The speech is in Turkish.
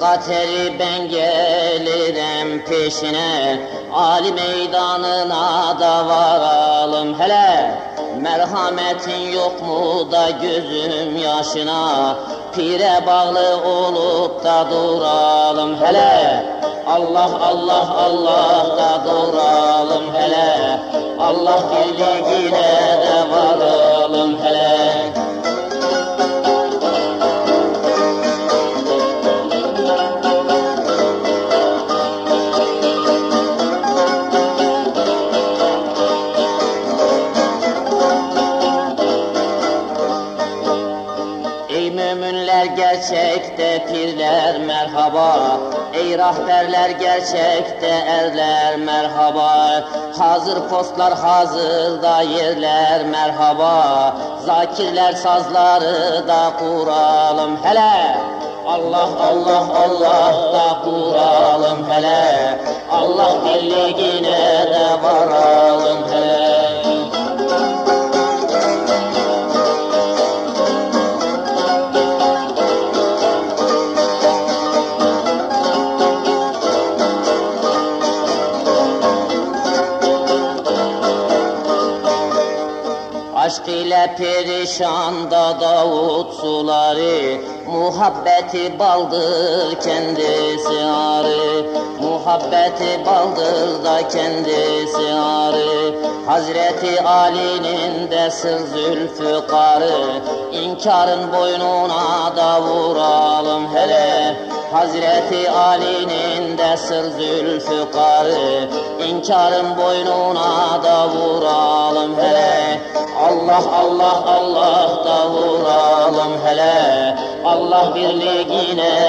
Kateri ben gelirim peşine. Ali meydanına da varalım hele. Merhametin yok mu da gözüm yaşına? Pire bağlı olup da duralım hele. Allah Allah Allah da duralım hele. Allah birliğine de müminler gerçekte pirler merhaba. Ey rahberler gerçekte erler merhaba. Hazır postlar hazırda yerler merhaba. Zakirler sazları da kuralım hele. Allah Allah Allah da kuralım hele. Allah birliğine de varalım Aşk ile perişan da Davut suları Muhabbeti baldır kendisi arı. Muhabbeti baldır da kendisi arı. Hazreti Ali'nin de sır zülfükarı İnkarın boynuna da vuralım hele. Hazreti Ali'nin de sır zülfükarı İnkarın boynuna da vuralım hele Allah Allah Allah da vuralım hele. Allah birliğine